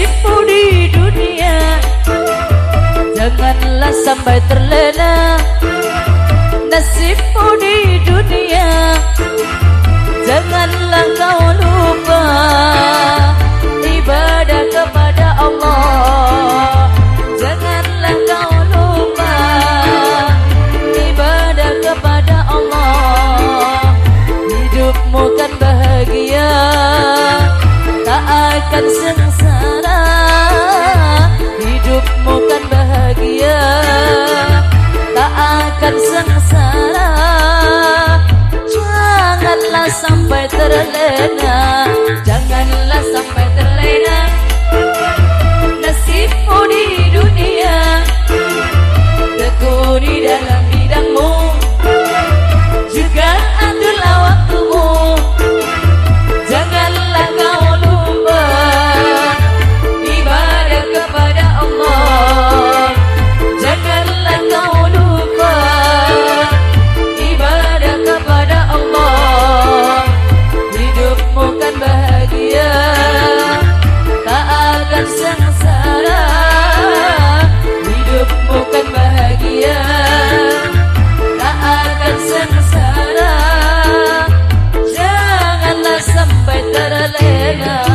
Nasibmu di dunia. Janganlah sampai terlena. Nasibmu di dunia. Janganlah kau lupa Ibadah kepada Allah. Janganlah kau lupa Ibadah kepada Allah. Hidupmu kan bahagia Tak akan sengsara terlena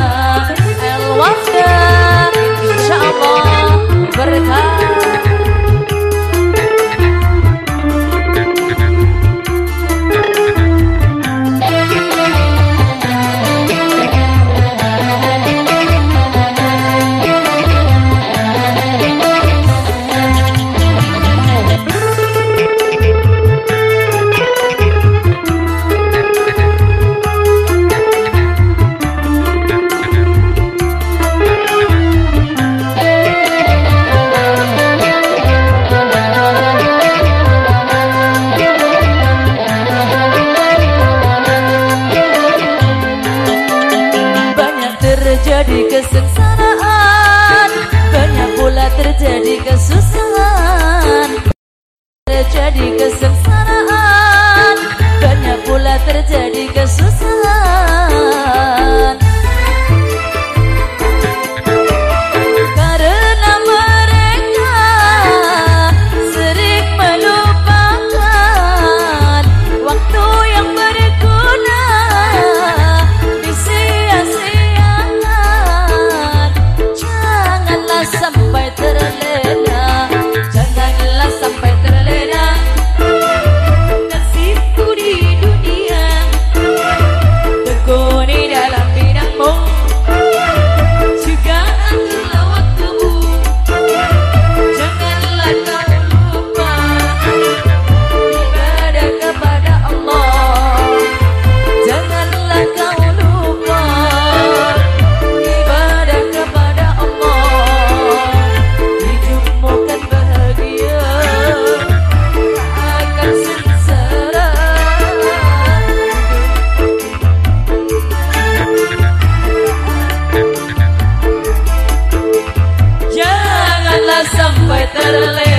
taralera.